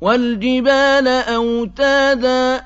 وَالْجِبَالَ أَوْتَادًا